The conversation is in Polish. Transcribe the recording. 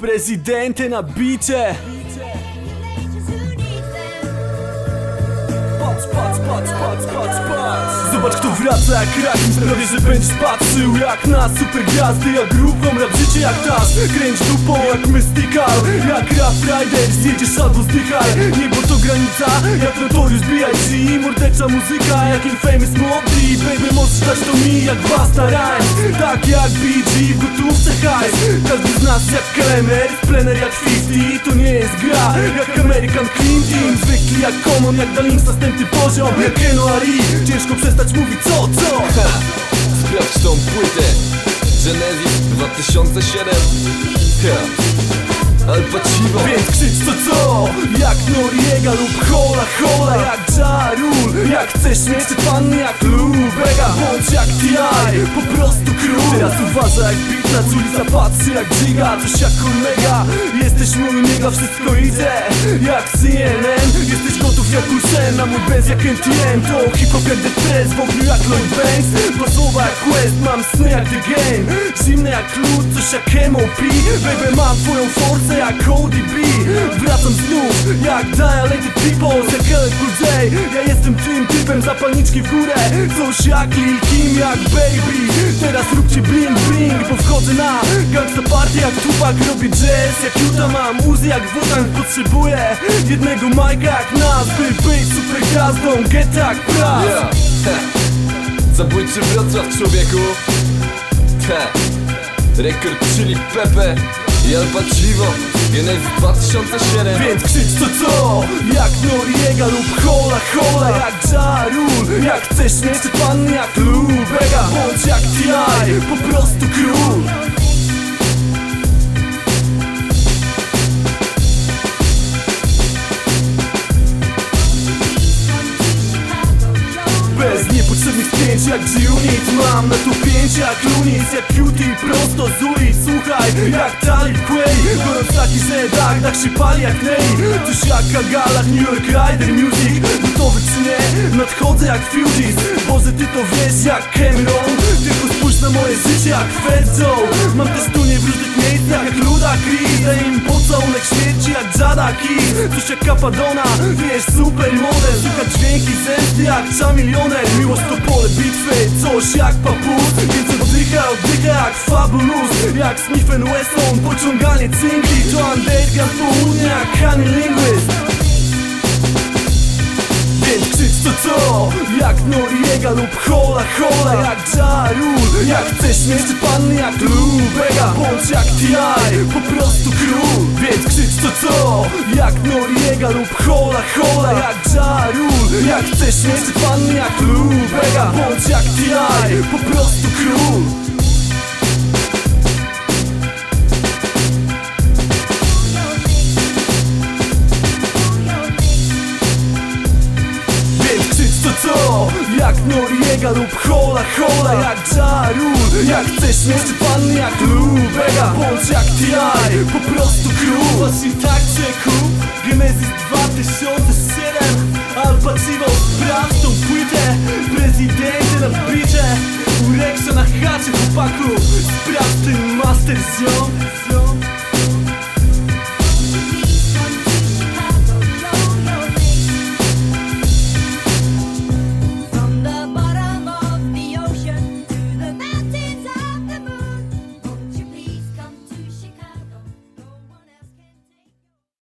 Prezydente na bicie Zobacz kto wraca jak rakim. Sprawię, że będziesz patrzył jak na super gwiazdy Jak ruchom rap życie jak tas. Kręć dupą jak mystical Jak rap rider. Zjedziesz albo zdychaj. Niebo to granica Jak Notorious B.I.G Mordecza muzyka jak Infamous Mob Deep. Baby możesz dać to mi jak Basta Rhymes. Tak jak BG w gotówce hajs. Każdy z nas jak Klemer Plener jak 50 To nie jest gra Jak American Clean Team Zwykli jak Common Jak Dalings następny poziom Jak Eno Ari Ciężko przestać mówić co, co? Sprawdź tą płytę. Genesis 2007 ha. Al Pacino Więc krzycz to co? Jak Noriega lub Hola Hola. Jak Ja Rule Jak chcesz mieć panny jak Lubega. Bądź jak T.I. Po prostu król. Teraz uważaj jak beat na ulica patrzy jak Giga. Coś jak Cormega Jesteś mój niega wszystko idzie Jak CNN Jesteś gotów jak Ulsen Na mój bez jak NTN To hip-hop jak The W ogniu jak Lloyd Banks. Dwa słowa jak Quest Mam sny jak The Game. Zimne jak lód Coś jak MOP Baby mam twoją forsę jak ODB Wracam znów jak Dilated Peoples Jak LL Cool Ja jestem tym typem zapalniczki w górę. Coś jak Lil Kim jak Baby. Teraz róbcie bling bling Bo wchodzę na gangsta party jak Tupac Robię jazz. Jak Utah mam Uzy jak Wutan Potrzebuję jednego majka jak nas By być super gwiazdą Get jak pras. Yeah. Zabójczy Wrocław człowieku. Ha. Rekord czyli Pepe i Al Pacino Genesis 2007 Więc krzycz to co? Jak Noriega lub Hola Hola Jak Ja Rule Jak chcesz mieć panny jak Lubega Bądź jak T.I. Po prostu król Bez niepotrzebnych spięć jak G-Unit. Mam na to pięć jak Lunis Jak Cutie prosto z ulic. Słuchaj jak Talib Quay. Gorąc taki, że tak, tak się pali jak Ney. Coś jak Kagalach, New York Rider Music. Gotowy czy nie? Nadchodzę jak Fugees. Boże ty to wiesz jak Cameron. Tylko spójrz na moje życie jak Fat Joe. Mam też tunie w różnych miejscach jak Luda Chris. Im pocałunek śmierci Jada Keys Coś jak Capadona, wiesz super model Słuchać dźwięki zemsty jak Chamilioner Miłość to pole bitwy, coś jak papus Więc oddycha, oddycha jak Fabulous Jak Smith Wesson, pociąganie cynki To underground południa jak Honey Linguist więc krzycz to co? Jak Noriega lub Hola Hola Jak Ja Rule Jak chcesz mieć panny jak Lubega Bądź jak T.I. Po prostu król Więc krzycz to? Jak Noriega lub Hola Hola Jak Ja Rule Jak chcesz mieć panny jak Lubega Bądź jak T.I. Po prostu król Noriega lub Hola Hola Jak Ja Rule Jak chcesz te panny jak Lubega Bądź jak T.I. Po prostu król Właśnie tak czeku Genesis 2007 Al Pacino sprawdź tą płytę Prezydenty na bicie Ureksa na chacie chłopaku Sprawdź ten master ziom